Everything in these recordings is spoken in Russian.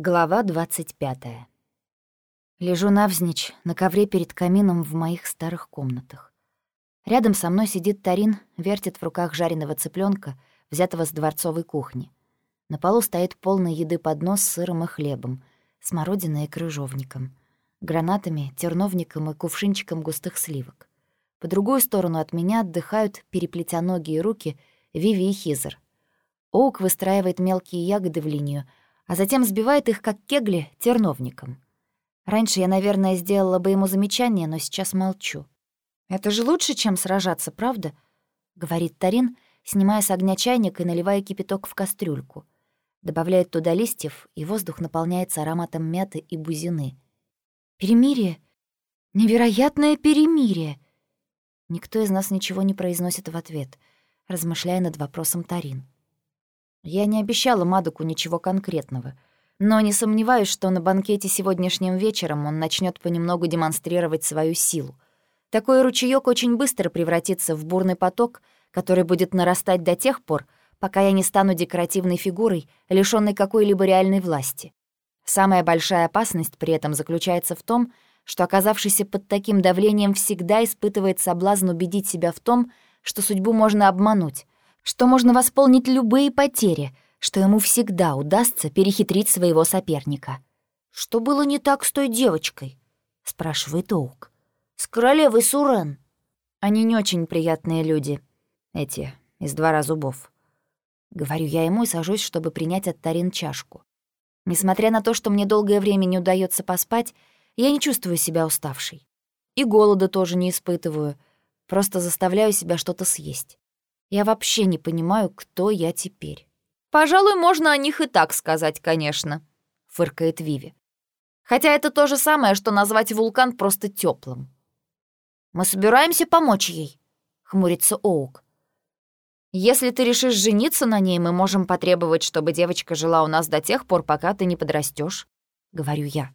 Глава 25. Лежу навзничь на ковре перед камином в моих старых комнатах. Рядом со мной сидит Тарин, вертит в руках жареного цыпленка, взятого с дворцовой кухни. На полу стоит полный еды поднос с сыром и хлебом, смородиной и крыжовником, гранатами, терновником и кувшинчиком густых сливок. По другую сторону от меня отдыхают, переплетя ноги и руки, Виви и Хизер. Оук выстраивает мелкие ягоды в линию — а затем сбивает их, как кегли, терновником. Раньше я, наверное, сделала бы ему замечание, но сейчас молчу. «Это же лучше, чем сражаться, правда?» — говорит Тарин, снимая с огня чайник и наливая кипяток в кастрюльку. Добавляет туда листьев, и воздух наполняется ароматом мяты и бузины. «Перемирие? Невероятное перемирие!» Никто из нас ничего не произносит в ответ, размышляя над вопросом Тарин. Я не обещала Мадуку ничего конкретного, но не сомневаюсь, что на банкете сегодняшним вечером он начнет понемногу демонстрировать свою силу. Такой ручеёк очень быстро превратится в бурный поток, который будет нарастать до тех пор, пока я не стану декоративной фигурой, лишённой какой-либо реальной власти. Самая большая опасность при этом заключается в том, что оказавшийся под таким давлением всегда испытывает соблазн убедить себя в том, что судьбу можно обмануть, что можно восполнить любые потери, что ему всегда удастся перехитрить своего соперника. «Что было не так с той девочкой?» — спрашивает Оук. «С королевой Сурен». Они не очень приятные люди, эти, из двора зубов. Говорю я ему и сажусь, чтобы принять от Тарин чашку. Несмотря на то, что мне долгое время не удается поспать, я не чувствую себя уставшей. И голода тоже не испытываю, просто заставляю себя что-то съесть. Я вообще не понимаю, кто я теперь. «Пожалуй, можно о них и так сказать, конечно», — фыркает Виви. «Хотя это то же самое, что назвать вулкан просто теплым. «Мы собираемся помочь ей», — хмурится Оук. «Если ты решишь жениться на ней, мы можем потребовать, чтобы девочка жила у нас до тех пор, пока ты не подрастешь, говорю я.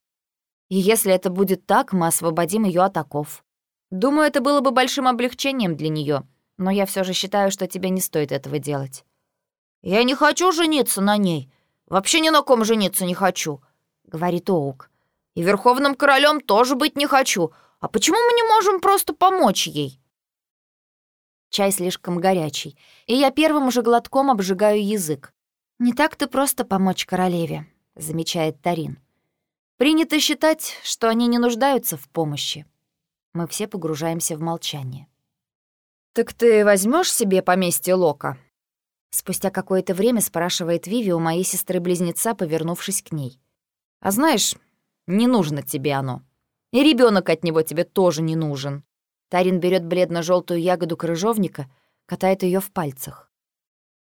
«И если это будет так, мы освободим ее от оков. Думаю, это было бы большим облегчением для нее но я все же считаю, что тебе не стоит этого делать». «Я не хочу жениться на ней. Вообще ни на ком жениться не хочу», — говорит Оук. «И верховным королем тоже быть не хочу. А почему мы не можем просто помочь ей?» Чай слишком горячий, и я первым уже глотком обжигаю язык. «Не так-то просто помочь королеве», — замечает Тарин. «Принято считать, что они не нуждаются в помощи». Мы все погружаемся в молчание. «Так ты возьмешь себе поместье Лока?» Спустя какое-то время спрашивает Виви у моей сестры-близнеца, повернувшись к ней. «А знаешь, не нужно тебе оно. И ребенок от него тебе тоже не нужен». Тарин берет бледно желтую ягоду крыжовника, катает ее в пальцах.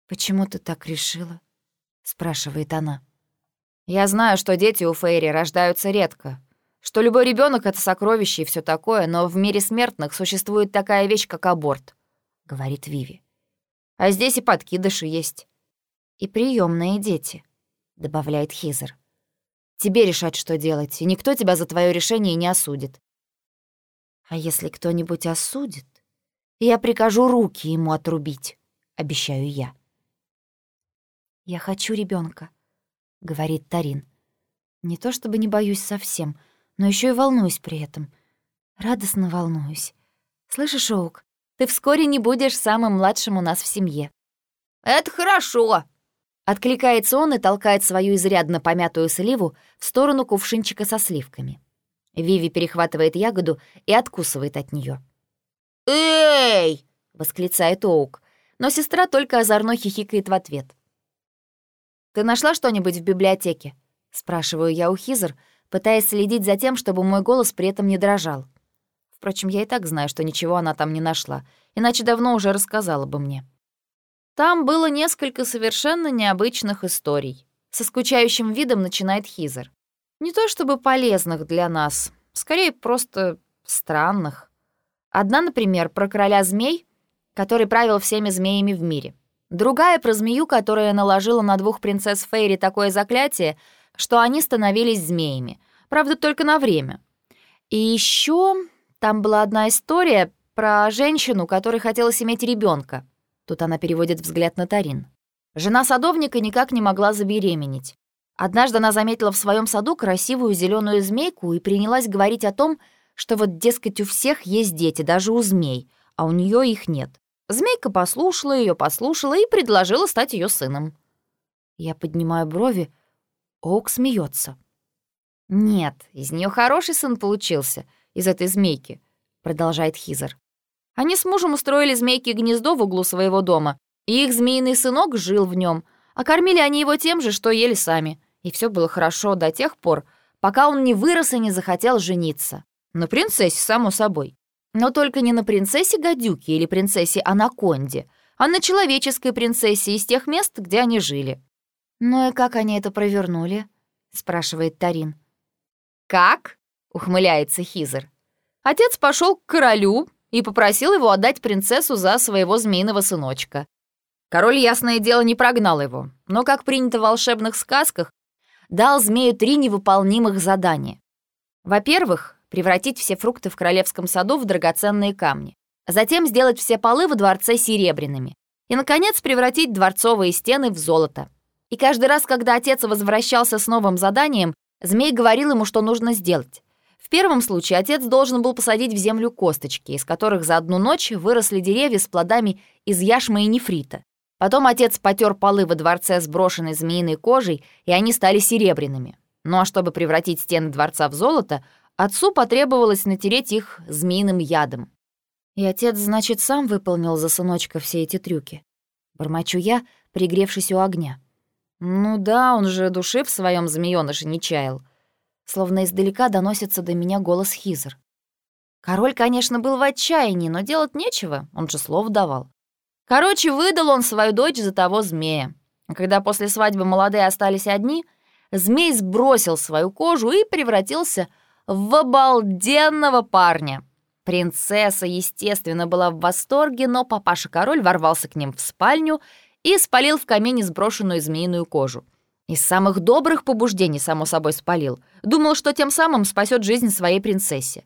«Почему ты так решила?» — спрашивает она. «Я знаю, что дети у Фейри рождаются редко, что любой ребенок это сокровище и все такое, но в мире смертных существует такая вещь, как аборт», — говорит Виви. «А здесь и подкидыши есть». «И приемные дети», — добавляет Хизер. «Тебе решать, что делать, и никто тебя за твое решение не осудит». «А если кто-нибудь осудит, я прикажу руки ему отрубить», — обещаю я. «Я хочу ребенка, говорит Тарин. «Не то чтобы не боюсь совсем, — но еще и волнуюсь при этом. Радостно волнуюсь. Слышишь, Оук, ты вскоре не будешь самым младшим у нас в семье. «Это хорошо!» Откликается он и толкает свою изрядно помятую сливу в сторону кувшинчика со сливками. Виви перехватывает ягоду и откусывает от нее. «Эй!» — восклицает Оук, но сестра только озорно хихикает в ответ. «Ты нашла что-нибудь в библиотеке?» — спрашиваю я у Хизер, пытаясь следить за тем, чтобы мой голос при этом не дрожал. Впрочем, я и так знаю, что ничего она там не нашла, иначе давно уже рассказала бы мне. Там было несколько совершенно необычных историй. Со скучающим видом начинает Хизер. Не то чтобы полезных для нас, скорее просто странных. Одна, например, про короля змей, который правил всеми змеями в мире. Другая про змею, которая наложила на двух принцесс Фейри такое заклятие, что они становились змеями. Правда, только на время. И еще там была одна история про женщину, которой хотелось иметь ребенка. Тут она переводит взгляд на Тарин. Жена садовника никак не могла забеременеть. Однажды она заметила в своем саду красивую зеленую змейку и принялась говорить о том, что вот, дескать, у всех есть дети, даже у змей, а у нее их нет. Змейка послушала ее, послушала и предложила стать ее сыном. Я поднимаю брови, Оук смеется. «Нет, из нее хороший сын получился, из этой змейки», — продолжает Хизер. Они с мужем устроили змейки гнездо в углу своего дома, и их змеиный сынок жил в нем, а кормили они его тем же, что ели сами. И все было хорошо до тех пор, пока он не вырос и не захотел жениться. На принцессе, само собой. Но только не на принцессе Гадюки или принцессе Анаконде, а на человеческой принцессе из тех мест, где они жили. «Ну и как они это провернули?» — спрашивает Тарин. «Как?» — ухмыляется Хизер. Отец пошел к королю и попросил его отдать принцессу за своего змеиного сыночка. Король, ясное дело, не прогнал его, но, как принято в волшебных сказках, дал змею три невыполнимых задания. Во-первых, превратить все фрукты в королевском саду в драгоценные камни. Затем сделать все полы во дворце серебряными. И, наконец, превратить дворцовые стены в золото. И каждый раз, когда отец возвращался с новым заданием, змей говорил ему, что нужно сделать. В первом случае отец должен был посадить в землю косточки, из которых за одну ночь выросли деревья с плодами из яшмы и нефрита. Потом отец потер полы во дворце с брошенной змеиной кожей, и они стали серебряными. Ну а чтобы превратить стены дворца в золото, отцу потребовалось натереть их змеиным ядом. И отец, значит, сам выполнил за сыночка все эти трюки. Бормочу я, пригревшись у огня. Ну да, он же души в своем змеёныше не чаял. Словно издалека доносится до меня голос Хизер. Король, конечно, был в отчаянии, но делать нечего, он же слов давал. Короче, выдал он свою дочь за того змея. Когда после свадьбы молодые остались одни, змей сбросил свою кожу и превратился в обалденного парня. Принцесса, естественно, была в восторге, но папаша-король ворвался к ним в спальню и спалил в камине сброшенную змеиную кожу. Из самых добрых побуждений, само собой, спалил. Думал, что тем самым спасет жизнь своей принцессе.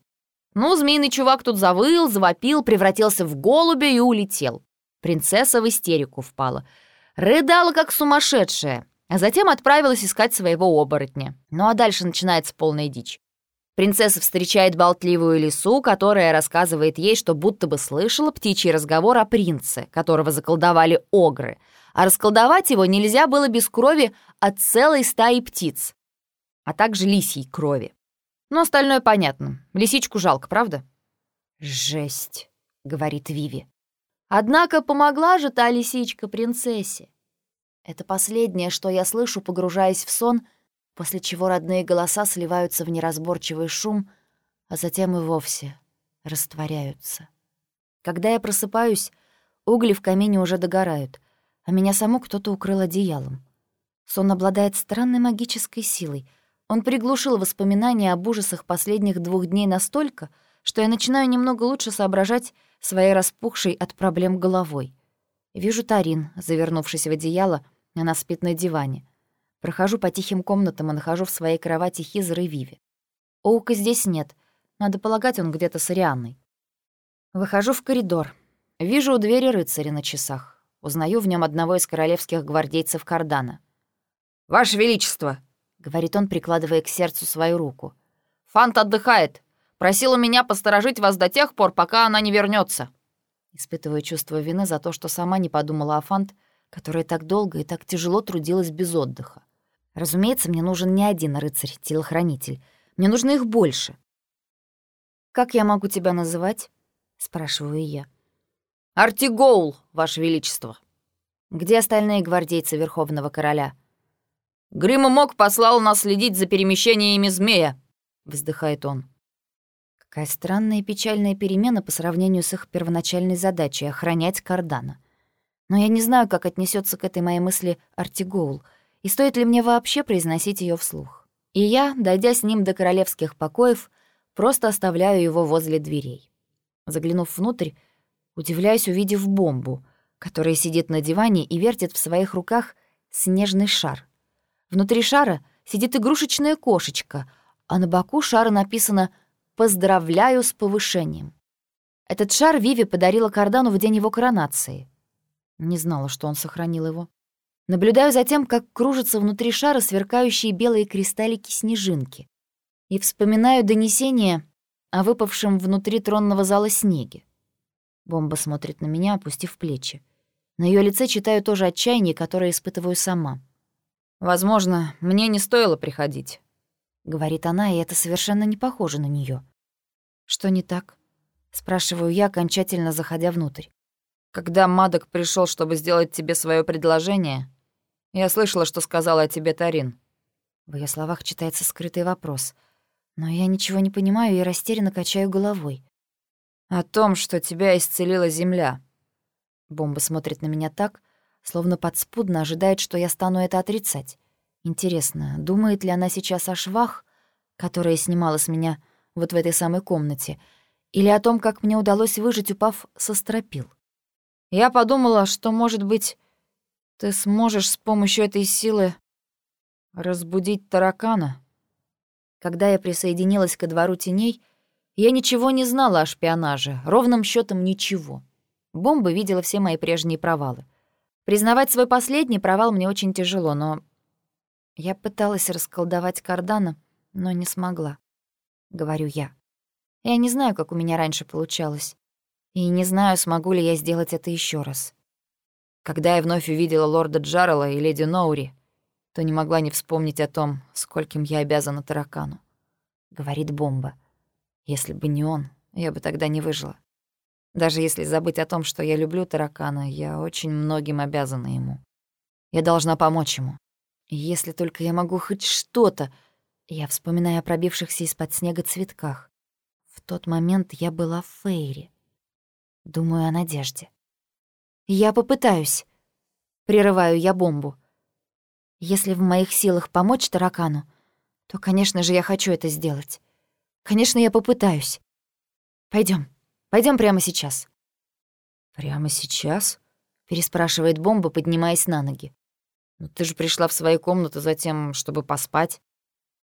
Ну, змеиный чувак тут завыл, завопил, превратился в голубя и улетел. Принцесса в истерику впала. Рыдала, как сумасшедшая, а затем отправилась искать своего оборотня. Ну а дальше начинается полная дичь. Принцесса встречает болтливую лису, которая рассказывает ей, что будто бы слышала птичий разговор о принце, которого заколдовали огры, а расколдовать его нельзя было без крови от целой стаи птиц, а также лисьей крови. Но остальное понятно. Лисичку жалко, правда? «Жесть», — говорит Виви. Однако помогла же та лисичка принцессе. Это последнее, что я слышу, погружаясь в сон, после чего родные голоса сливаются в неразборчивый шум, а затем и вовсе растворяются. Когда я просыпаюсь, угли в камине уже догорают, а меня саму кто-то укрыл одеялом. Сон обладает странной магической силой. Он приглушил воспоминания об ужасах последних двух дней настолько, что я начинаю немного лучше соображать своей распухшей от проблем головой. Вижу Тарин, завернувшись в одеяло, она спит на диване. Прохожу по тихим комнатам и нахожу в своей кровати Хизер и Виви. Оука здесь нет. Надо полагать, он где-то с Арианной. Выхожу в коридор. Вижу у двери рыцаря на часах. Узнаю в нем одного из королевских гвардейцев Кардана. «Ваше Величество!» — говорит он, прикладывая к сердцу свою руку. «Фант отдыхает. Просила меня посторожить вас до тех пор, пока она не вернется. Испытываю чувство вины за то, что сама не подумала о Фант, которая так долго и так тяжело трудилась без отдыха. Разумеется, мне нужен не один рыцарь-телохранитель. Мне нужно их больше. «Как я могу тебя называть?» — спрашиваю я. «Артигоул, Ваше Величество». «Где остальные гвардейцы Верховного Короля?» «Грима Мок послал нас следить за перемещениями змея», — вздыхает он. Какая странная и печальная перемена по сравнению с их первоначальной задачей — охранять Кардана. Но я не знаю, как отнесется к этой моей мысли Артигоул, и стоит ли мне вообще произносить ее вслух. И я, дойдя с ним до королевских покоев, просто оставляю его возле дверей. Заглянув внутрь, удивляюсь, увидев бомбу, которая сидит на диване и вертит в своих руках снежный шар. Внутри шара сидит игрушечная кошечка, а на боку шара написано. Поздравляю с повышением. Этот шар Виви подарила Кардану в день его коронации. Не знала, что он сохранил его. Наблюдаю за тем, как кружатся внутри шара сверкающие белые кристаллики-снежинки. И вспоминаю донесение о выпавшем внутри тронного зала снеге. Бомба смотрит на меня, опустив плечи. На ее лице читаю тоже отчаяние, которое испытываю сама. «Возможно, мне не стоило приходить», — говорит она, и это совершенно не похоже на нее. «Что не так?» — спрашиваю я, окончательно заходя внутрь. «Когда Мадок пришел, чтобы сделать тебе свое предложение, я слышала, что сказала о тебе Тарин». В ее словах читается скрытый вопрос. Но я ничего не понимаю и растерянно качаю головой. «О том, что тебя исцелила земля». Бомба смотрит на меня так, словно подспудно ожидает, что я стану это отрицать. Интересно, думает ли она сейчас о швах, которые снимала с меня вот в этой самой комнате, или о том, как мне удалось выжить, упав со стропил? Я подумала, что, может быть, ты сможешь с помощью этой силы разбудить таракана. Когда я присоединилась ко двору теней, я ничего не знала о шпионаже, ровным счетом ничего. Бомба видела все мои прежние провалы. Признавать свой последний провал мне очень тяжело, но... Я пыталась расколдовать кардана, но не смогла. Говорю я. Я не знаю, как у меня раньше получалось. И не знаю, смогу ли я сделать это еще раз. Когда я вновь увидела лорда Джаррелла и леди Ноури, то не могла не вспомнить о том, скольким я обязана таракану. Говорит Бомба. Если бы не он, я бы тогда не выжила. Даже если забыть о том, что я люблю таракана, я очень многим обязана ему. Я должна помочь ему. Если только я могу хоть что-то... Я вспоминаю о пробившихся из-под снега цветках. В тот момент я была в Фейре. Думаю о надежде. Я попытаюсь. Прерываю я бомбу. Если в моих силах помочь таракану, то, конечно же, я хочу это сделать. Конечно, я попытаюсь. Пойдем. Пойдем прямо сейчас». «Прямо сейчас?» — переспрашивает бомба, поднимаясь на ноги. «Ну ты же пришла в свою комнату затем, чтобы поспать».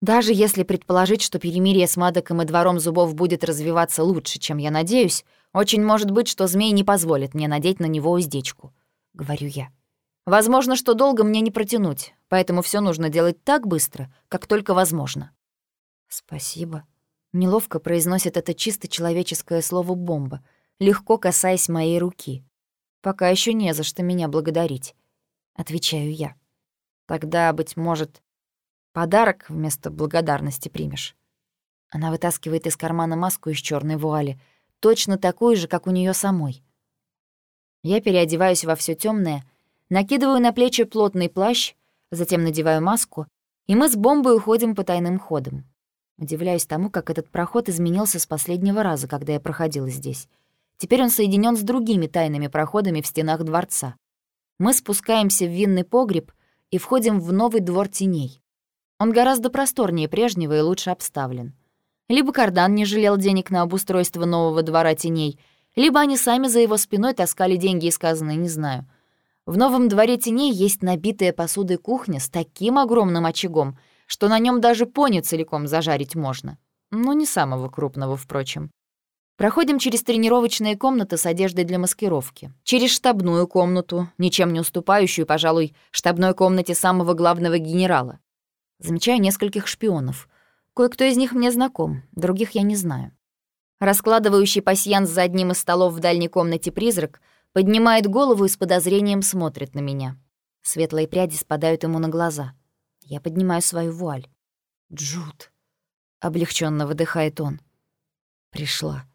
Даже если предположить, что перемирие с Мадоком и двором зубов будет развиваться лучше, чем я надеюсь, очень может быть, что змей не позволит мне надеть на него уздечку, — говорю я. Возможно, что долго мне не протянуть, поэтому все нужно делать так быстро, как только возможно. Спасибо, Неловко произносит это чисто человеческое слово «бомба», легко касаясь моей руки. «Пока еще не за что меня благодарить», — отвечаю я. «Тогда, быть может, подарок вместо благодарности примешь». Она вытаскивает из кармана маску из черной вуали, точно такую же, как у нее самой. Я переодеваюсь во все темное, накидываю на плечи плотный плащ, затем надеваю маску, и мы с бомбой уходим по тайным ходам. Удивляюсь тому, как этот проход изменился с последнего раза, когда я проходила здесь. Теперь он соединен с другими тайными проходами в стенах дворца. Мы спускаемся в винный погреб и входим в новый двор теней. Он гораздо просторнее прежнего и лучше обставлен. Либо Кардан не жалел денег на обустройство нового двора теней, либо они сами за его спиной таскали деньги и сказанные, не знаю. В новом дворе теней есть набитая посудой кухня с таким огромным очагом — что на нем даже пони целиком зажарить можно. Ну, не самого крупного, впрочем. Проходим через тренировочные комнаты с одеждой для маскировки. Через штабную комнату, ничем не уступающую, пожалуй, штабной комнате самого главного генерала. Замечаю нескольких шпионов. Кое-кто из них мне знаком, других я не знаю. Раскладывающий пасьянс за одним из столов в дальней комнате призрак поднимает голову и с подозрением смотрит на меня. Светлые пряди спадают ему на глаза — я поднимаю свою вуаль. «Джуд», — облегченно выдыхает он. «Пришла.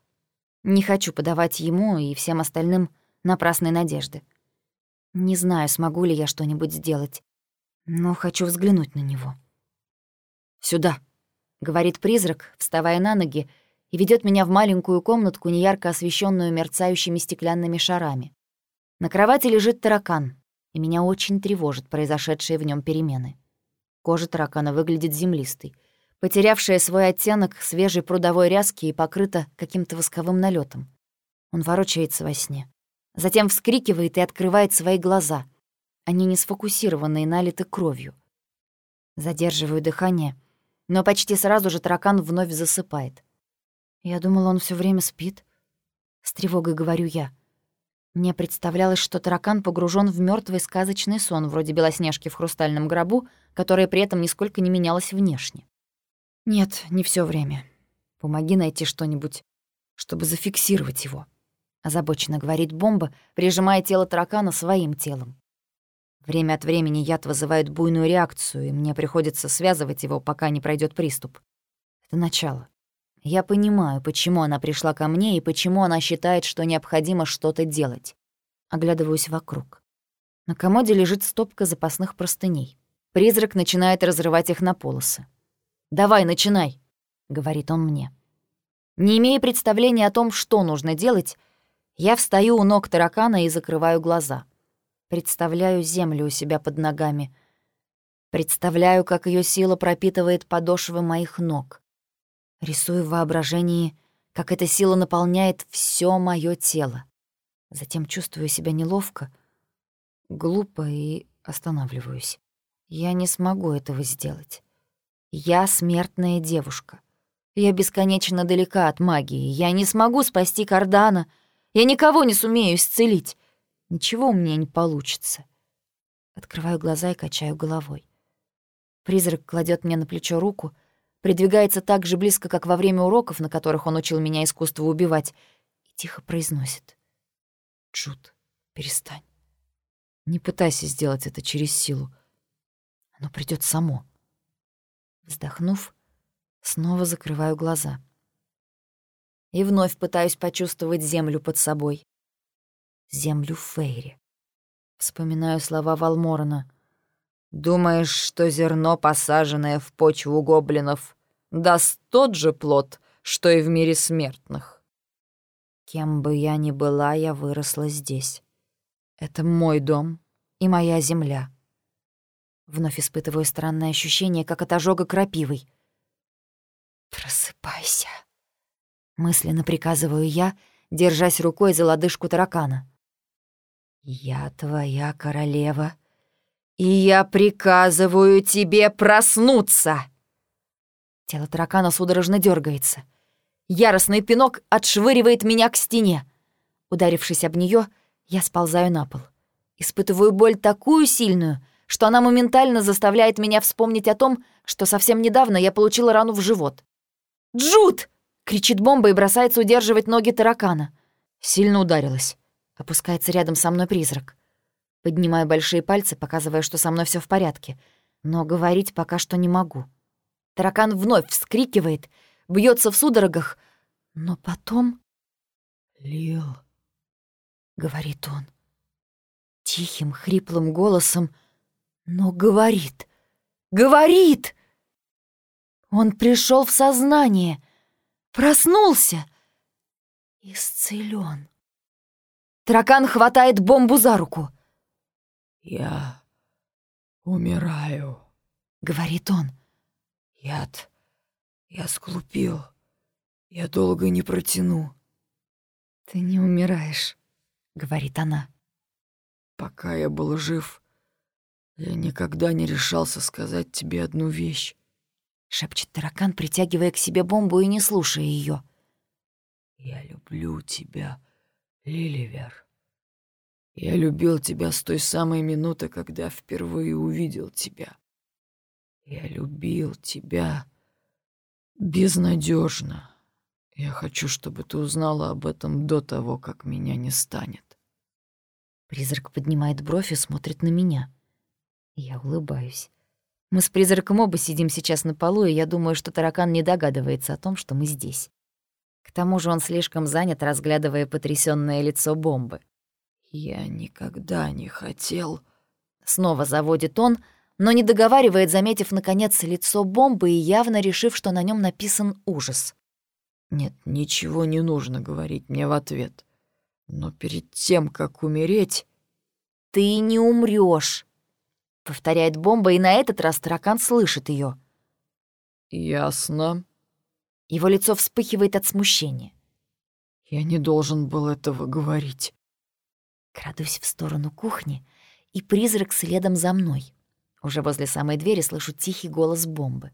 Не хочу подавать ему и всем остальным напрасной надежды. Не знаю, смогу ли я что-нибудь сделать, но хочу взглянуть на него». «Сюда», — говорит призрак, вставая на ноги, и ведет меня в маленькую комнатку, неярко освещенную мерцающими стеклянными шарами. На кровати лежит таракан, и меня очень тревожит произошедшие в нем перемены. Кожа таракана выглядит землистой, потерявшая свой оттенок свежей прудовой ряски и покрыта каким-то восковым налетом. Он ворочается во сне. Затем вскрикивает и открывает свои глаза. Они не сфокусированы и налиты кровью. Задерживаю дыхание, но почти сразу же таракан вновь засыпает. Я думала, он все время спит. С тревогой говорю я. Мне представлялось, что таракан погружен в мертвый сказочный сон, вроде Белоснежки в хрустальном гробу, которая при этом нисколько не менялась внешне. Нет, не все время. Помоги найти что-нибудь, чтобы зафиксировать его. Озабоченно говорит бомба, прижимая тело таракана своим телом. Время от времени яд вызывает буйную реакцию, и мне приходится связывать его, пока не пройдет приступ. Это начало. Я понимаю, почему она пришла ко мне и почему она считает, что необходимо что-то делать. Оглядываюсь вокруг. На комоде лежит стопка запасных простыней. Призрак начинает разрывать их на полосы. «Давай, начинай», — говорит он мне. Не имея представления о том, что нужно делать, я встаю у ног таракана и закрываю глаза. Представляю землю у себя под ногами. Представляю, как ее сила пропитывает подошвы моих ног. Рисую в воображении, как эта сила наполняет все мое тело. Затем чувствую себя неловко, глупо и останавливаюсь. Я не смогу этого сделать. Я смертная девушка. Я бесконечно далека от магии. Я не смогу спасти Кардана. Я никого не сумею исцелить. Ничего у меня не получится. Открываю глаза и качаю головой. Призрак кладет мне на плечо руку, придвигается так же близко, как во время уроков, на которых он учил меня искусству убивать, и тихо произносит. «Джуд, перестань. Не пытайся сделать это через силу. Оно придет само». Вздохнув, снова закрываю глаза. И вновь пытаюсь почувствовать землю под собой. Землю в Фейре. Вспоминаю слова Валморона. «Думаешь, что зерно, посаженное в почву гоблинов, даст тот же плод, что и в мире смертных?» Кем бы я ни была, я выросла здесь. Это мой дом и моя земля. Вновь испытываю странное ощущение, как от ожога крапивой. «Просыпайся!» Мысленно приказываю я, держась рукой за лодыжку таракана. «Я твоя королева, и я приказываю тебе проснуться!» Тело таракана судорожно дергается. Яростный пинок отшвыривает меня к стене. Ударившись об нее, я сползаю на пол. Испытываю боль такую сильную, что она моментально заставляет меня вспомнить о том, что совсем недавно я получила рану в живот. «Джуд!» — кричит бомба и бросается удерживать ноги таракана. Сильно ударилась. Опускается рядом со мной призрак. Поднимаю большие пальцы, показывая, что со мной все в порядке, но говорить пока что не могу. Таракан вновь вскрикивает, бьется в судорогах, но потом... «Лил», — говорит он, тихим, хриплым голосом, — но говорит, говорит! Он пришел в сознание, проснулся, исцелен. Таракан хватает бомбу за руку. «Я умираю», — говорит он. «Яд я склупил. Я долго не протяну». «Ты не умираешь», — говорит она. «Пока я был жив, «Я никогда не решался сказать тебе одну вещь», — шепчет таракан, притягивая к себе бомбу и не слушая ее. «Я люблю тебя, Лиливер. Я любил тебя с той самой минуты, когда впервые увидел тебя. Я любил тебя безнадежно. Я хочу, чтобы ты узнала об этом до того, как меня не станет». Призрак поднимает бровь и смотрит на меня. Я улыбаюсь. Мы с призраком оба сидим сейчас на полу, и я думаю, что таракан не догадывается о том, что мы здесь. К тому же он слишком занят, разглядывая потрясённое лицо бомбы. «Я никогда не хотел...» Снова заводит он, но не договаривает, заметив, наконец, лицо бомбы и явно решив, что на нём написан ужас. «Нет, ничего не нужно говорить мне в ответ. Но перед тем, как умереть...» «Ты не умрёшь!» Повторяет бомба, и на этот раз таракан слышит ее. «Ясно». Его лицо вспыхивает от смущения. «Я не должен был этого говорить». Крадусь в сторону кухни, и призрак следом за мной. Уже возле самой двери слышу тихий голос бомбы.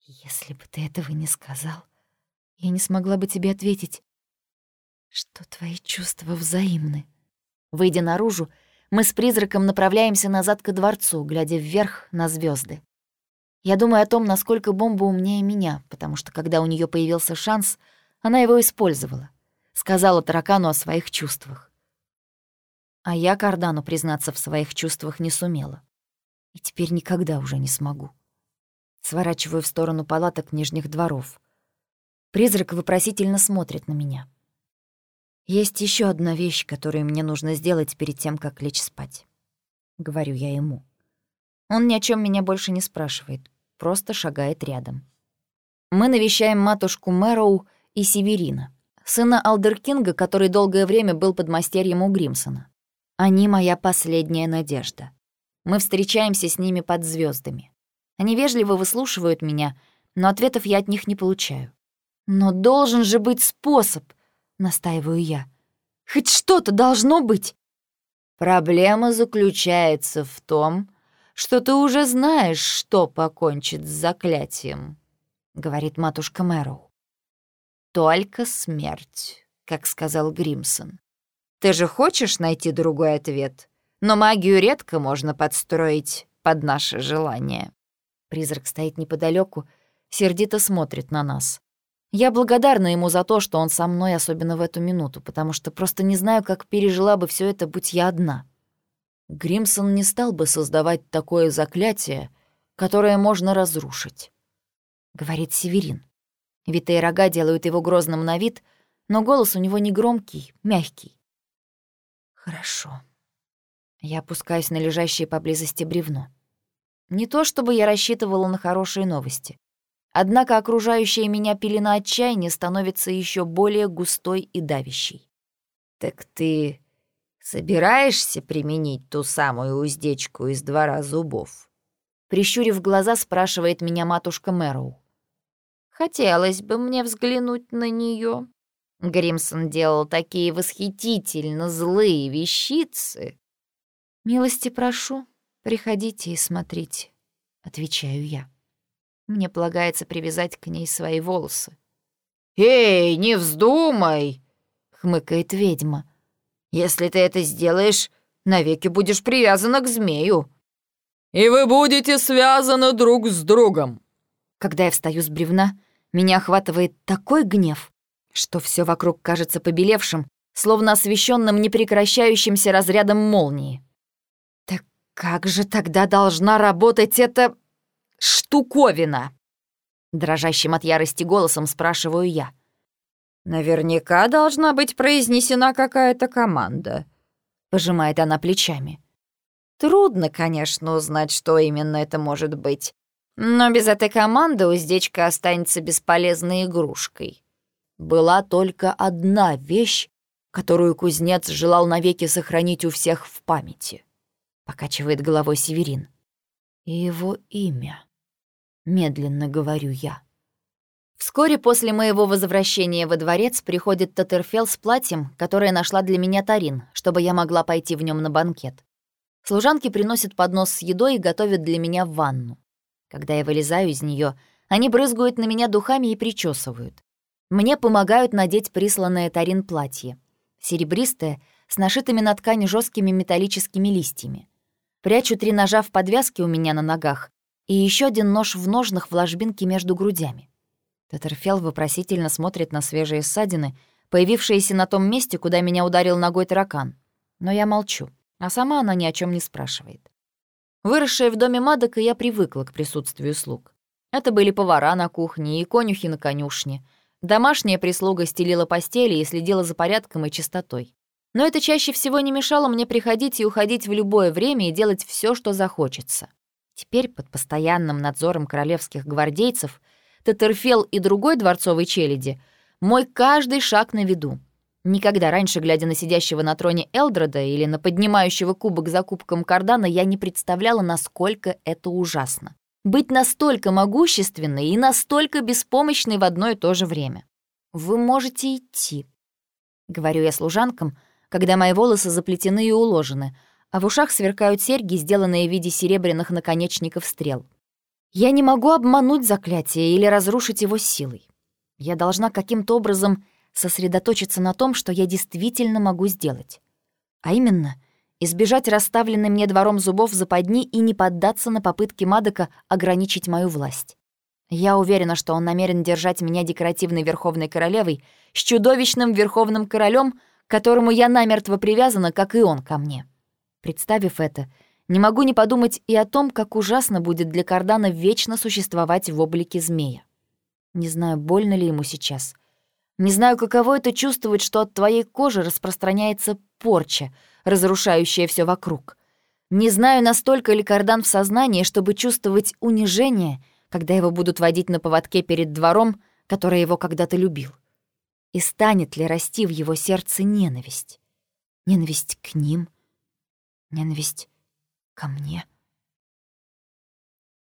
«Если бы ты этого не сказал, я не смогла бы тебе ответить, что твои чувства взаимны». Выйдя наружу, мы с призраком направляемся назад ко дворцу, глядя вверх на звезды. Я думаю о том, насколько бомба умнее меня, потому что когда у нее появился шанс, она его использовала. Сказала таракану о своих чувствах. А я Кардану признаться в своих чувствах не сумела. И теперь никогда уже не смогу. Сворачиваю в сторону палаток нижних дворов. Призрак вопросительно смотрит на меня. «Есть еще одна вещь, которую мне нужно сделать перед тем, как лечь спать», — говорю я ему. Он ни о чем меня больше не спрашивает, просто шагает рядом. Мы навещаем матушку Мэроу и Северина, сына Алдеркинга, который долгое время был подмастерьем у Гримсона. Они моя последняя надежда. Мы встречаемся с ними под звездами. Они вежливо выслушивают меня, но ответов я от них не получаю. «Но должен же быть способ!» — настаиваю я. «Хоть что-то должно быть!» «Проблема заключается в том, что ты уже знаешь, что покончит с заклятием», — говорит матушка Мэроу. «Только смерть», как сказал Гримсон. «Ты же хочешь найти другой ответ? Но магию редко можно подстроить под наше желание». Призрак стоит неподалеку, сердито смотрит на нас. Я благодарна ему за то, что он со мной, особенно в эту минуту, потому что просто не знаю, как пережила бы все это, будь я одна. Гримсон не стал бы создавать такое заклятие, которое можно разрушить, — говорит Северин. Витые рога делают его грозным на вид, но голос у него не громкий, мягкий. Хорошо. Я опускаюсь на лежащее поблизости бревно. Не то чтобы я рассчитывала на хорошие новости. Однако окружающая меня пелена отчаяния становится еще более густой и давящей. «Так ты собираешься применить ту самую уздечку из двора зубов?» Прищурив глаза, спрашивает меня матушка Мэроу. «Хотелось бы мне взглянуть на нее. Гримсон делал такие восхитительно злые вещицы». «Милости прошу, приходите и смотрите», — отвечаю я. Мне полагается привязать к ней свои волосы. «Эй, не вздумай!» — хмыкает ведьма. «Если ты это сделаешь, навеки будешь привязана к змею». «И вы будете связаны друг с другом». Когда я встаю с бревна, меня охватывает такой гнев, что все вокруг кажется побелевшим, словно освещенным непрекращающимся разрядом молнии. Так как же тогда должна работать эта штуковина?» Дрожащим от ярости голосом спрашиваю я. «Наверняка должна быть произнесена какая-то команда», — пожимает она плечами. «Трудно, конечно, узнать, что именно это может быть. Но без этой команды уздечка останется бесполезной игрушкой». Была только одна вещь, которую кузнец желал навеки сохранить у всех в памяти, — покачивает головой Северин. Его имя медленно говорю я. Вскоре после моего возвращения во дворец приходит Татерфел с платьем, которое нашла для меня Тарин, чтобы я могла пойти в нем на банкет. Служанки приносят поднос с едой и готовят для меня ванну. Когда я вылезаю из нее, они брызгают на меня духами и причесывают. Мне помогают надеть присланное Тарин платье. Серебристое, с нашитыми на ткани жесткими металлическими листьями. Прячу три ножа в подвязке у меня на ногах и еще один нож в ножнах в ложбинке между грудями. Тетерфелл вопросительно смотрит на свежие ссадины, появившиеся на том месте, куда меня ударил ногой таракан. Но я молчу, а сама она ни о чем не спрашивает. Выросшая в доме Мадока, я привыкла к присутствию слуг. Это были повара на кухне и конюхи на конюшне. Домашняя прислуга стелила постели и следила за порядком и чистотой. Но это чаще всего не мешало мне приходить и уходить в любое время и делать все, что захочется. Теперь под постоянным надзором королевских гвардейцев Тетерфел и другой дворцовой челяди мой каждый шаг на виду. Никогда раньше, глядя на сидящего на троне Элдрода или на поднимающего кубок за кубком Кардана, я не представляла, насколько это ужасно. Быть настолько могущественной и настолько беспомощной в одно и то же время. «Вы можете идти», — говорю я служанкам, когда мои волосы заплетены и уложены, а в ушах сверкают серьги, сделанные в виде серебряных наконечников стрел. Я не могу обмануть заклятие или разрушить его силой. Я должна каким-то образом сосредоточиться на том, что я действительно могу сделать. А именно, избежать расставленным мне двором зубов западни и не поддаться на попытки Мадока ограничить мою власть. Я уверена, что он намерен держать меня декоративной верховной королевой с чудовищным верховным королем, которому я намертво привязана, как и он ко мне. Представив это, не могу не подумать и о том, как ужасно будет для Кардана вечно существовать в облике змея. Не знаю, больно ли ему сейчас. Не знаю, каково это чувствовать, что от твоей кожи распространяется порча, разрушающая все вокруг. Не знаю, настолько ли Кардан в сознании, чтобы чувствовать унижение, когда его будут водить на поводке перед двором, который его когда-то любил. И станет ли расти в его сердце ненависть? Ненависть к ним? Ненависть ко мне?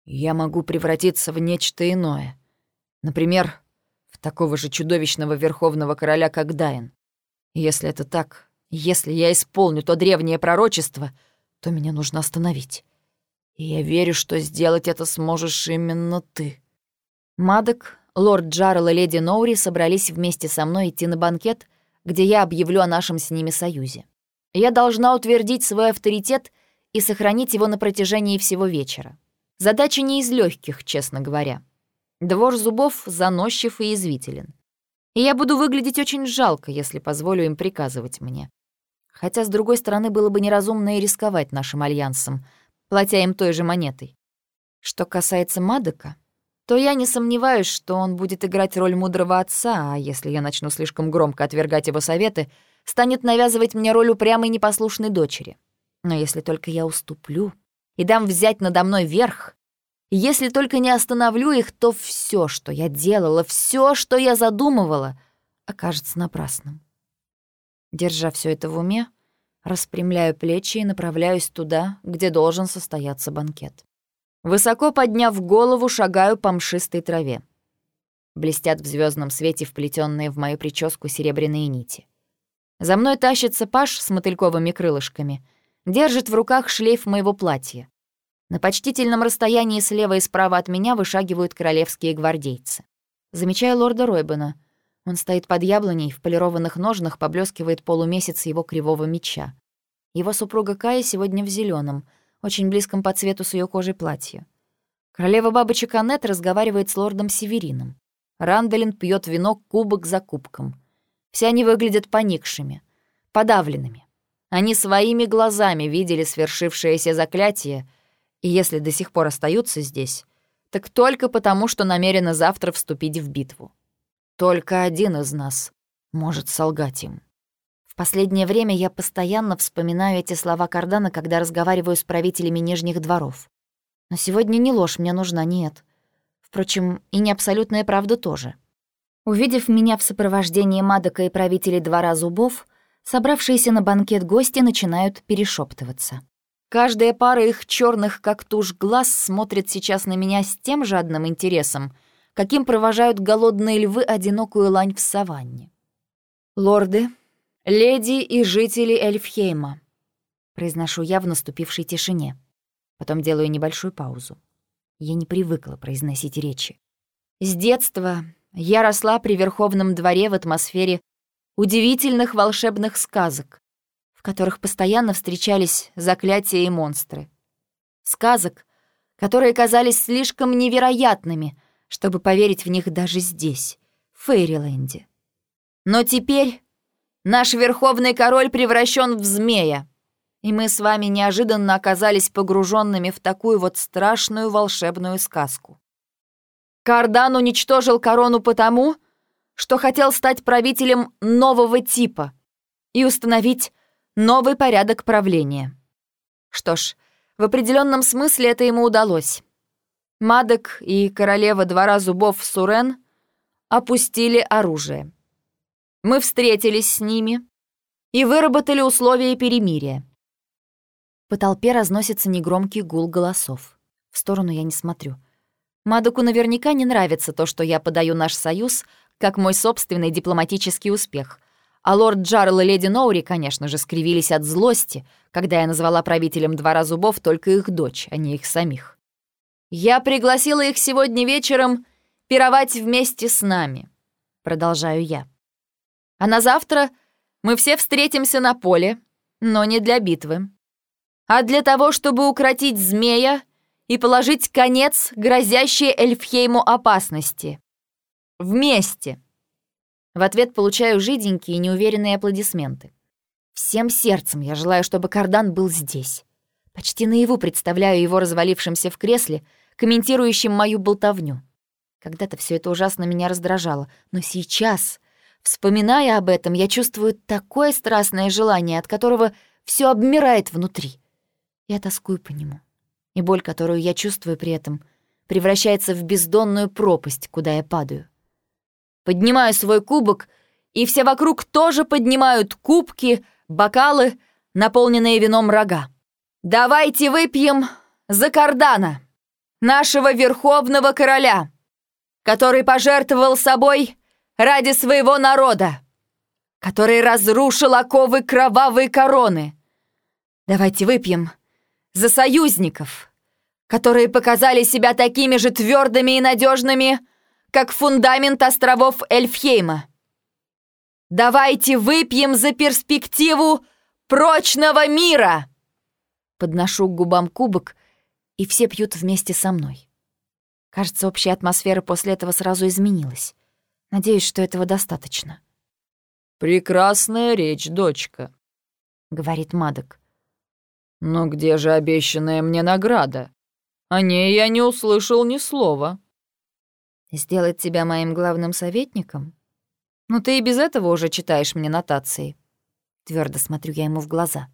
Я могу превратиться в нечто иное. Например, в такого же чудовищного верховного короля, как Дайн. Если это так, если я исполню то древнее пророчество, то меня нужно остановить. И я верю, что сделать это сможешь именно ты. Мадок, лорд Джарл и леди Ноури собрались вместе со мной идти на банкет, где я объявлю о нашем с ними союзе. Я должна утвердить свой авторитет и сохранить его на протяжении всего вечера. Задача не из легких, честно говоря. Двор зубов заносчив и язвителен. И я буду выглядеть очень жалко, если позволю им приказывать мне. Хотя, с другой стороны, было бы неразумно и рисковать нашим альянсом, платя им той же монетой. Что касается Мадока, то я не сомневаюсь, что он будет играть роль мудрого отца, а если я начну слишком громко отвергать его советы, станет навязывать мне роль упрямой непослушной дочери. Но если только я уступлю и дам взять надо мной верх, если только не остановлю их, то все, что я делала, все, что я задумывала, окажется напрасным. Держа все это в уме, распрямляю плечи и направляюсь туда, где должен состояться банкет. Высоко подняв голову, шагаю по мшистой траве. Блестят в звездном свете вплетенные в мою прическу серебряные нити. За мной тащится паш с мотыльковыми крылышками, держит в руках шлейф моего платья. На почтительном расстоянии слева и справа от меня вышагивают королевские гвардейцы. Замечаю лорда Ройбена. Он стоит под яблоней, в полированных ножнах поблескивает полумесяц его кривого меча. Его супруга Кая сегодня в зеленом, очень близком по цвету с ее кожей платья. Королева бабочек Аннет разговаривает с лордом Северином. Рандалин пьет вино кубок за кубком. Все они выглядят поникшими, подавленными. Они своими глазами видели свершившееся заклятие — и если до сих пор остаются здесь, так только потому, что намерены завтра вступить в битву. Только один из нас может солгать им. В последнее время я постоянно вспоминаю эти слова Кардана, когда разговариваю с правителями Нижних дворов. Но сегодня не ложь мне нужна, нет. Впрочем, и не абсолютная правда тоже. Увидев меня в сопровождении Мадока и правителей двора зубов, собравшиеся на банкет гости начинают перешептываться. Каждая пара их черных, как тушь, глаз смотрит сейчас на меня с тем жадным интересом, каким провожают голодные львы одинокую лань в саванне. «Лорды, леди и жители Эльфхейма», — произношу я в наступившей тишине. Потом делаю небольшую паузу. Я не привыкла произносить речи. С детства я росла при Верховном дворе в атмосфере удивительных волшебных сказок, в которых постоянно встречались заклятия и монстры. Сказок, которые казались слишком невероятными, чтобы поверить в них даже здесь, в Фейриленде. Но теперь наш верховный король превращен в змея, и мы с вами неожиданно оказались погруженными в такую вот страшную волшебную сказку. Кардан уничтожил корону потому, что хотел стать правителем нового типа и установить новый порядок правления. Что ж, в определенном смысле это ему удалось. Мадок и королева двора зубов Сурен опустили оружие. Мы встретились с ними и выработали условия перемирия. По толпе разносится негромкий гул голосов. В сторону я не смотрю. Мадоку наверняка не нравится то, что я подаю наш союз как мой собственный дипломатический успех — а лорд Джарл и леди Ноури, конечно же, скривились от злости, когда я назвала правителем двора зубов только их дочь, а не их самих. «Я пригласила их сегодня вечером пировать вместе с нами», — продолжаю я. «А на завтра мы все встретимся на поле, но не для битвы, а для того, чтобы укротить змея и положить конец грозящей Эльфхейму опасности. Вместе. В ответ получаю жиденькие и неуверенные аплодисменты. Всем сердцем я желаю, чтобы Кардан был здесь. Почти наяву представляю его развалившимся в кресле, комментирующим мою болтовню. Когда-то все это ужасно меня раздражало, но сейчас, вспоминая об этом, я чувствую такое страстное желание, от которого все обмирает внутри. Я тоскую по нему. И боль, которую я чувствую при этом, превращается в бездонную пропасть, куда я падаю. Поднимаю свой кубок, и все вокруг тоже поднимают кубки, бокалы, наполненные вином рога. «Давайте выпьем за Кардана, нашего верховного короля, который пожертвовал собой ради своего народа, который разрушил оковы кровавой короны. Давайте выпьем за союзников, которые показали себя такими же твердыми и надежными, как фундамент островов Эльфхейма. Давайте выпьем за перспективу прочного мира!» Подношу к губам кубок, и все пьют вместе со мной. Кажется, общая атмосфера после этого сразу изменилась. Надеюсь, что этого достаточно. «Прекрасная речь, дочка», — говорит Мадок. «Но где же обещанная мне награда? О ней я не услышал ни слова». «Сделать тебя моим главным советником? Ну ты и без этого уже читаешь мне нотации». Твердо смотрю я ему в глаза.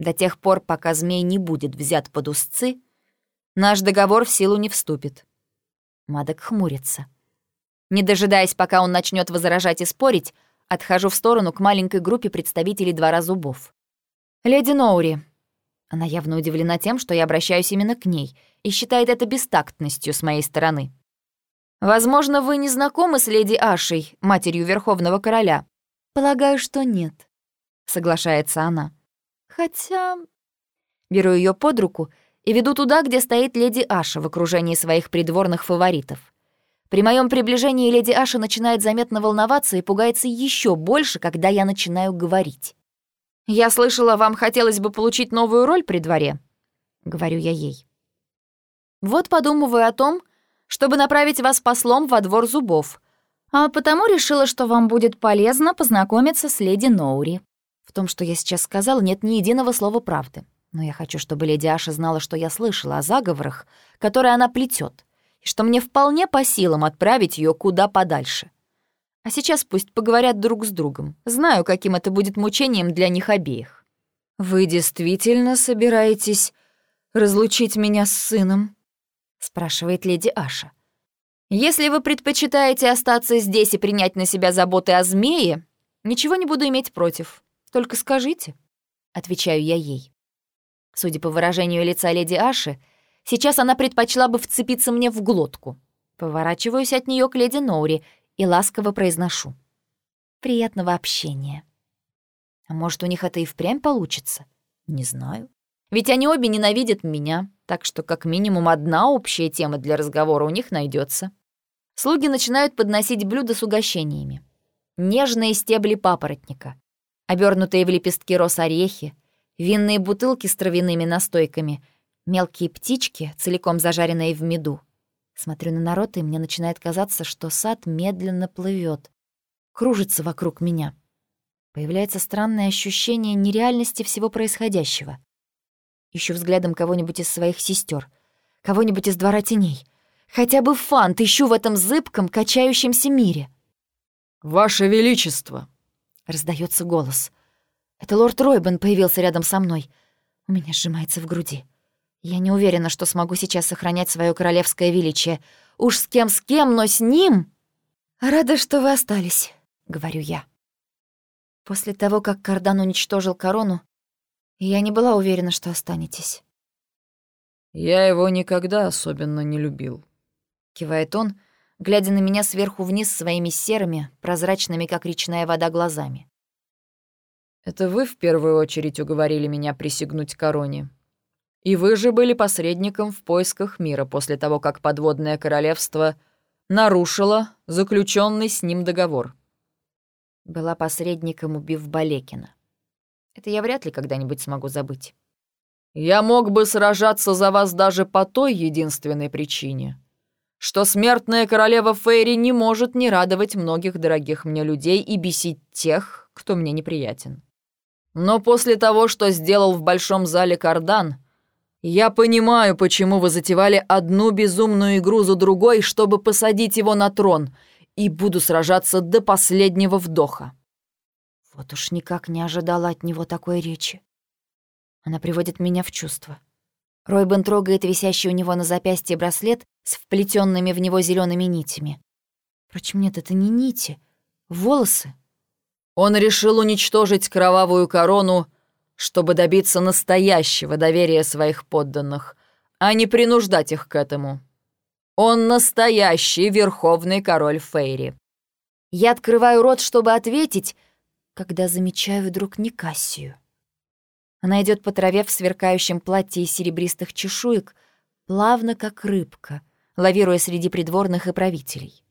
До тех пор, пока змей не будет взят под узцы, наш договор в силу не вступит. Мадок хмурится. Не дожидаясь, пока он начнет возражать и спорить, отхожу в сторону к маленькой группе представителей двора зубов. «Леди Ноури». Она явно удивлена тем, что я обращаюсь именно к ней, и считает это бестактностью с моей стороны. «Возможно, вы не знакомы с леди Ашей, матерью Верховного Короля?» «Полагаю, что нет», — соглашается она. Хотя... Беру ее под руку и веду туда, где стоит леди Аша в окружении своих придворных фаворитов. При моем приближении леди Аша начинает заметно волноваться и пугается еще больше, когда я начинаю говорить. «Я слышала, вам хотелось бы получить новую роль при дворе», — говорю я ей. «Вот подумываю о том, чтобы направить вас послом во двор зубов, а потому решила, что вам будет полезно познакомиться с леди Ноури». В том, что я сейчас сказала, нет ни единого слова правды. Но я хочу, чтобы леди Аша знала, что я слышала о заговорах, которые она плетет, и что мне вполне по силам отправить ее куда подальше. А сейчас пусть поговорят друг с другом. Знаю, каким это будет мучением для них обеих. «Вы действительно собираетесь разлучить меня с сыном?» — спрашивает леди Аша. «Если вы предпочитаете остаться здесь и принять на себя заботы о змее, ничего не буду иметь против. Только скажите», — отвечаю я ей. Судя по выражению лица леди Аши, сейчас она предпочла бы вцепиться мне в глотку. Поворачиваюсь от нее к леди Ноури и ласково произношу. «Приятного общения». А может, у них это и впрямь получится? Не знаю. Ведь они обе ненавидят меня, так что как минимум одна общая тема для разговора у них найдется. Слуги начинают подносить блюда с угощениями. Нежные стебли папоротника, обернутые в лепестки роз орехи, винные бутылки с травяными настойками, мелкие птички, целиком зажаренные в меду. Смотрю на народ, и мне начинает казаться, что сад медленно плывет, кружится вокруг меня. Появляется странное ощущение нереальности всего происходящего. Ищу взглядом кого-нибудь из своих сестер, кого-нибудь из двора теней. Хотя бы фант ищу в этом зыбком, качающемся мире. «Ваше Величество!» — раздается голос. Это лорд Ройбен появился рядом со мной. У меня сжимается в груди. Я не уверена, что смогу сейчас сохранять свое королевское величие. Уж с кем с кем, но с ним... «Рада, что вы остались», — говорю я. После того, как Кардан уничтожил корону, я не была уверена, что останетесь. «Я его никогда особенно не любил», — кивает он, — глядя на меня сверху вниз своими серыми, прозрачными, как речная вода, глазами. «Это вы в первую очередь уговорили меня присягнуть короне. И вы же были посредником в поисках мира после того, как подводное королевство нарушило заключенный с ним договор». Была посредником, убив Балекина. Это я вряд ли когда-нибудь смогу забыть. «Я мог бы сражаться за вас даже по той единственной причине, что смертная королева Фейри не может не радовать многих дорогих мне людей и бесить тех, кто мне неприятен. Но после того, что сделал в большом зале Кардан, я понимаю, почему вы затевали одну безумную игру за другой, чтобы посадить его на трон, и буду сражаться до последнего вдоха». Вот уж никак не ожидала от него такой речи. Она приводит меня в чувство. Ройбен трогает висящий у него на запястье браслет с вплетенными в него зелеными нитями. Впрочем, нет, это не нити. Волосы. Он решил уничтожить кровавую корону, чтобы добиться настоящего доверия своих подданных, а не принуждать их к этому. Он настоящий верховный король Фейри. Я открываю рот, чтобы ответить, когда замечаю вдруг Никассию. Она идет по траве в сверкающем платье из серебристых чешуек, плавно как рыбка, лавируя среди придворных и правителей.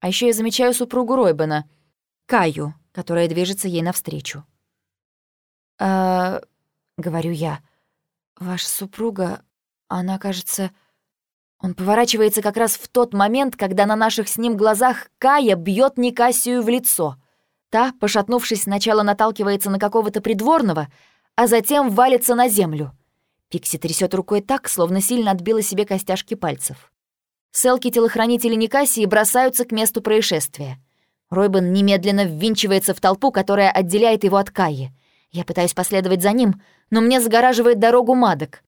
А еще я замечаю супругу Ройбена, Каю, которая движется ей навстречу. «А...» — говорю я. «Ваша супруга, она, кажется...» Он поворачивается как раз в тот момент, когда на наших с ним глазах Кая бьет Никасию в лицо. Та, пошатнувшись, сначала наталкивается на какого-то придворного, а затем валится на землю. Пикси трясет рукой так, словно сильно отбила себе костяшки пальцев. Селки-телохранители Никасии бросаются к месту происшествия. Ройбен немедленно ввинчивается в толпу, которая отделяет его от Каи. Я пытаюсь последовать за ним, но мне загораживает дорогу Мадок.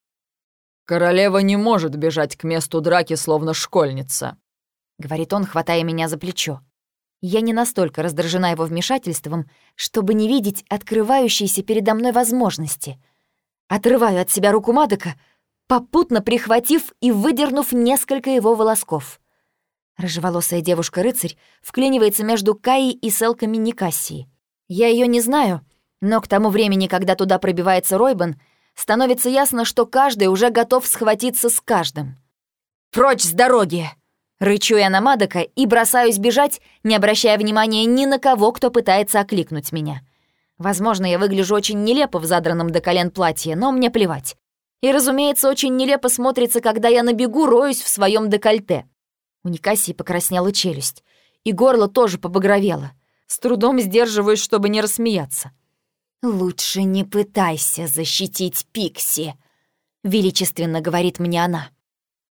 «Королева не может бежать к месту драки, словно школьница», — говорит он, хватая меня за плечо. Я не настолько раздражена его вмешательством, чтобы не видеть открывающиеся передо мной возможности. Отрываю от себя руку Мадока, попутно прихватив и выдернув несколько его волосков. Рыжеволосая девушка-рыцарь вклинивается между Каей и селками Никассии. Я ее не знаю, но к тому времени, когда туда пробивается Ройбан, становится ясно, что каждый уже готов схватиться с каждым. «Прочь с дороги!» Рычу я на Мадока и бросаюсь бежать, не обращая внимания ни на кого, кто пытается окликнуть меня. Возможно, я выгляжу очень нелепо в задранном до колен платье, но мне плевать. И, разумеется, очень нелепо смотрится, когда я на бегу роюсь в своем декольте. У Никасии покраснела челюсть, и горло тоже побагровело. С трудом сдерживаюсь, чтобы не рассмеяться. «Лучше не пытайся защитить Пикси», — величественно говорит мне она.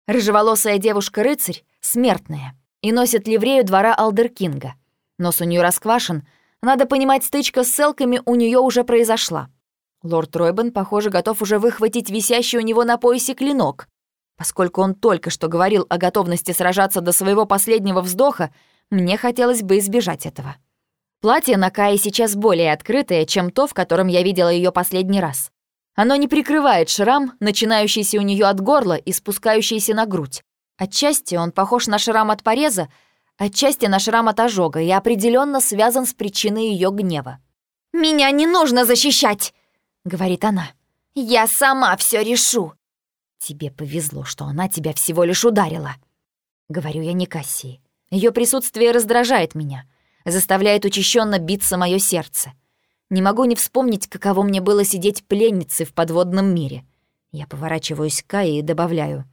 Рыжеволосая девушка-рыцарь смертная и носит ливрею двора Алдеркинга. Нос у нее расквашен. Надо понимать, стычка с селками у нее уже произошла. Лорд Ройбен, похоже, готов уже выхватить висящий у него на поясе клинок. Поскольку он только что говорил о готовности сражаться до своего последнего вздоха, мне хотелось бы избежать этого. Платье на Кае сейчас более открытое, чем то, в котором я видела ее последний раз. Оно не прикрывает шрам, начинающийся у нее от горла и спускающийся на грудь. Отчасти он похож на шрам от пореза, отчасти на шрам от ожога и определенно связан с причиной ее гнева. «Меня не нужно защищать!» — говорит она. «Я сама все решу!» «Тебе повезло, что она тебя всего лишь ударила», — говорю я не. Ее присутствие раздражает меня, заставляет учащенно биться мое сердце. Не могу не вспомнить, каково мне было сидеть пленницей в подводном мире. Я поворачиваюсь к Кае и добавляю.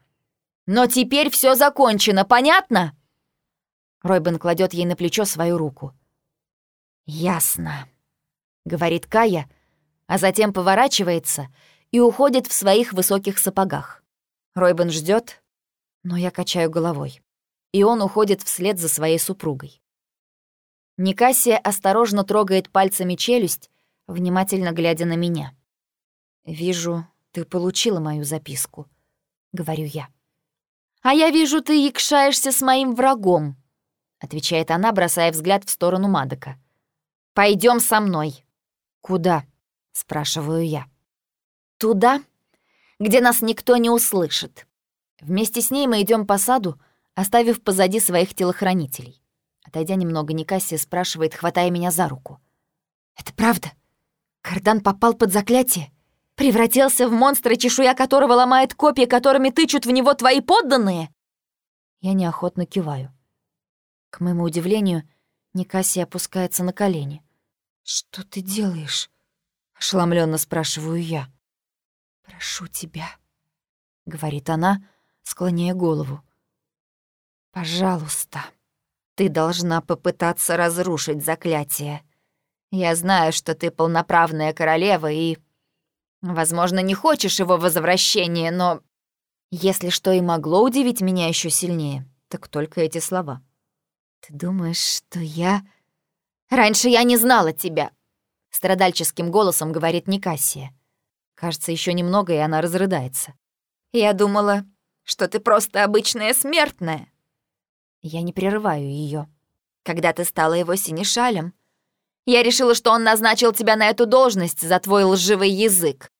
Но теперь все закончено, понятно?» Ройбен кладет ей на плечо свою руку. «Ясно», — говорит Кая, а затем поворачивается и уходит в своих высоких сапогах. Ройбен ждет, но я качаю головой, и он уходит вслед за своей супругой. Никасия осторожно трогает пальцами челюсть, внимательно глядя на меня. «Вижу, ты получила мою записку», — говорю я. «А я вижу, ты якшаешься с моим врагом», — отвечает она, бросая взгляд в сторону Мадока. Пойдем со мной». «Куда?» — спрашиваю я. «Туда, где нас никто не услышит». Вместе с ней мы идем по саду, оставив позади своих телохранителей. Отойдя немного, Никассия спрашивает, хватая меня за руку. «Это правда? Кардан попал под заклятие?» Превратился в монстра, чешуя которого ломает копья, которыми тычут в него твои подданные?» Я неохотно киваю. К моему удивлению, Никасия опускается на колени. «Что ты делаешь? Ошеломленно спрашиваю я. «Прошу тебя», — говорит она, склоняя голову. «Пожалуйста, ты должна попытаться разрушить заклятие. Я знаю, что ты полноправная королева и, возможно, не хочешь его возвращения, но если что и могло удивить меня еще сильнее, так только эти слова. Ты думаешь, что я... Раньше я не знала тебя, страдальческим голосом говорит Никассия. Кажется, еще немного, и она разрыдается. Я думала, что ты просто обычная смертная. Я не прерываю ее. Когда ты стала его синешалем, я решила, что он назначил тебя на эту должность за твой лживый язык.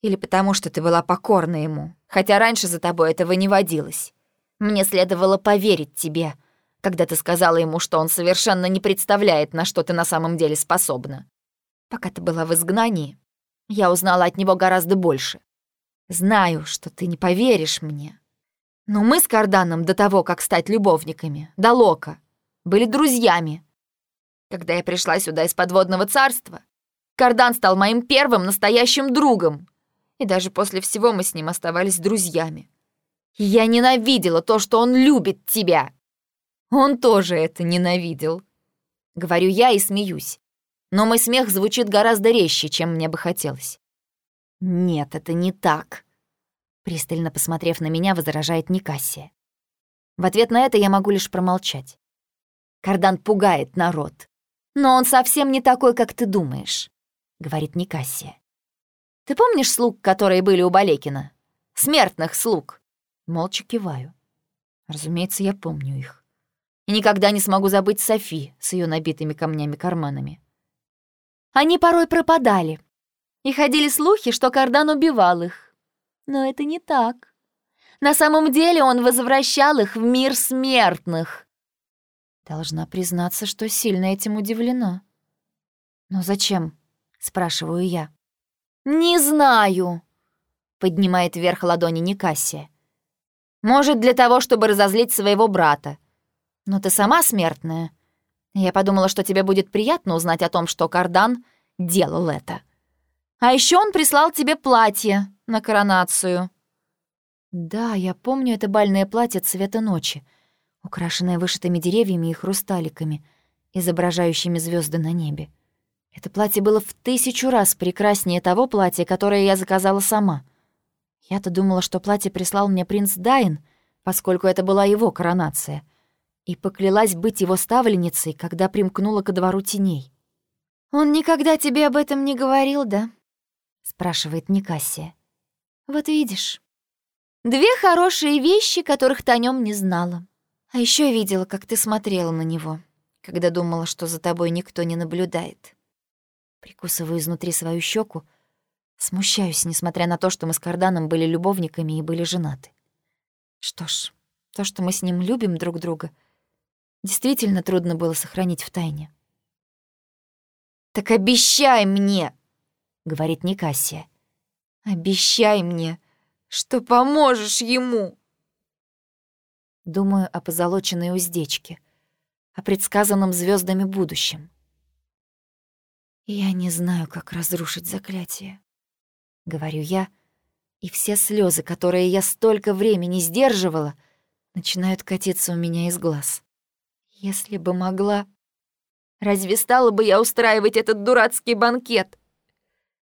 Или потому, что ты была покорна ему, хотя раньше за тобой этого не водилось. Мне следовало поверить тебе, когда ты сказала ему, что он совершенно не представляет, на что ты на самом деле способна. Пока ты была в изгнании, я узнала от него гораздо больше. Знаю, что ты не поверишь мне. Но мы с Карданом до того, как стать любовниками, до Лока, были друзьями. Когда я пришла сюда из подводного царства, Кардан стал моим первым настоящим другом. И даже после всего мы с ним оставались друзьями. Я ненавидела то, что он любит тебя. Он тоже это ненавидел. Говорю я и смеюсь. Но мой смех звучит гораздо резче, чем мне бы хотелось. Нет, это не так. Пристально посмотрев на меня, возражает Никассия. В ответ на это я могу лишь промолчать. Кардан пугает народ. Но он совсем не такой, как ты думаешь, говорит Никассия. Ты помнишь слуг, которые были у Балекина? Смертных слуг. Молча киваю. Разумеется, я помню их. И никогда не смогу забыть Софи с ее набитыми камнями карманами. Они порой пропадали. И ходили слухи, что Кардан убивал их. Но это не так. На самом деле он возвращал их в мир смертных. Должна признаться, что сильно этим удивлена. «Но зачем?» — спрашиваю я. «Не знаю», — поднимает вверх ладони Никассия. «Может, для того, чтобы разозлить своего брата. Но ты сама смертная. Я подумала, что тебе будет приятно узнать о том, что Кардан делал это. А еще он прислал тебе платье на коронацию». «Да, я помню это бальное платье цвета ночи, украшенное вышитыми деревьями и хрусталиками, изображающими звезды на небе. Это платье было в тысячу раз прекраснее того платья, которое я заказала сама. Я-то думала, что платье прислал мне принц Дайн, поскольку это была его коронация, и поклялась быть его ставленницей, когда примкнула ко двору теней. «Он никогда тебе об этом не говорил, да?» — спрашивает Никассия. «Вот видишь. Две хорошие вещи, которых ты о нем не знала. А еще видела, как ты смотрела на него, когда думала, что за тобой никто не наблюдает. Прикусываю изнутри свою щеку, смущаюсь, несмотря на то, что мы с Карданом были любовниками и были женаты. Что ж, то, что мы с ним любим друг друга, действительно трудно было сохранить в тайне. «Так обещай мне!» — говорит Никасия. «Обещай мне, что поможешь ему!» Думаю о позолоченной уздечке, о предсказанном звездами будущем. «Я не знаю, как разрушить заклятие», — говорю я, и все слезы, которые я столько времени сдерживала, начинают катиться у меня из глаз. Если бы могла... Разве стала бы я устраивать этот дурацкий банкет?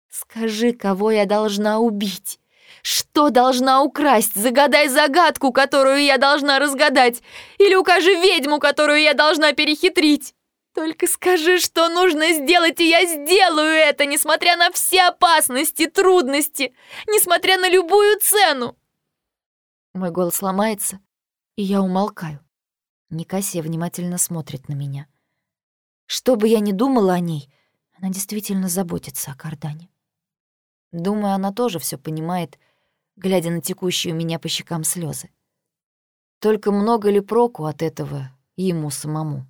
Скажи, кого я должна убить? Что должна украсть? Загадай загадку, которую я должна разгадать. Или укажи ведьму, которую я должна перехитрить. Только скажи, что нужно сделать, и я сделаю это, несмотря на все опасности, трудности, несмотря на любую цену. Мой голос ломается, и я умолкаю. Никасия внимательно смотрит на меня. Что бы я ни думала о ней, она действительно заботится о Кардане. Думаю, она тоже все понимает, глядя на текущие у меня по щекам слезы. Только много ли проку от этого ему самому?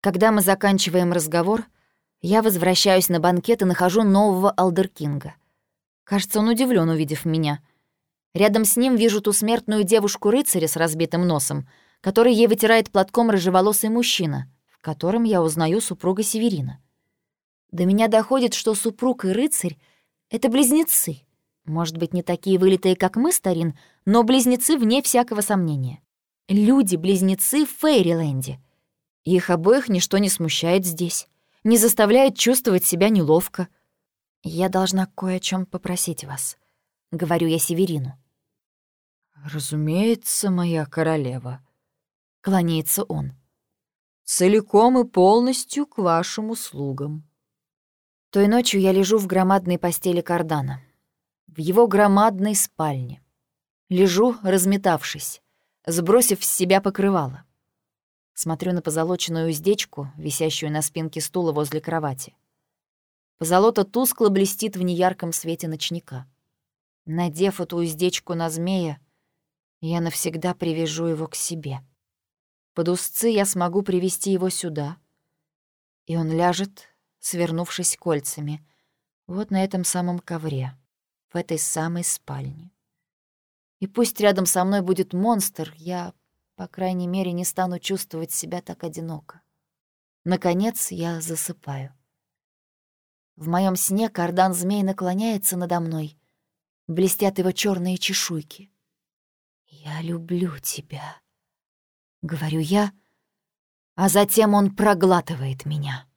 Когда мы заканчиваем разговор, я возвращаюсь на банкет и нахожу нового Алдеркинга. Кажется, он удивлен, увидев меня. Рядом с ним вижу ту смертную девушку-рыцаря с разбитым носом, который ей вытирает платком рыжеволосый мужчина, в котором я узнаю супруга Северина. До меня доходит, что супруг и рыцарь — это близнецы. Может быть, не такие вылитые, как мы, Старин, но близнецы вне всякого сомнения. Люди-близнецы в Фейриленде. Их обоих ничто не смущает здесь, не заставляет чувствовать себя неловко. Я должна кое о чем попросить вас, — говорю я Северину. «Разумеется, моя королева», — кланяется он. «Целиком и полностью к вашим услугам». Той ночью я лежу в громадной постели Кардана, в его громадной спальне. Лежу, разметавшись, сбросив с себя покрывало. Смотрю на позолоченную уздечку, висящую на спинке стула возле кровати. Позолота тускло блестит в неярком свете ночника. Надев эту уздечку на змея, я навсегда привяжу его к себе. Под узцы я смогу привести его сюда, и он ляжет, свернувшись кольцами, вот на этом самом ковре, в этой самой спальне. И пусть рядом со мной будет монстр, я, по крайней мере, не стану чувствовать себя так одиноко. Наконец я засыпаю. В моем сне кардан-змей наклоняется надо мной, блестят его черные чешуйки. «Я люблю тебя», — говорю я, а затем он проглатывает меня.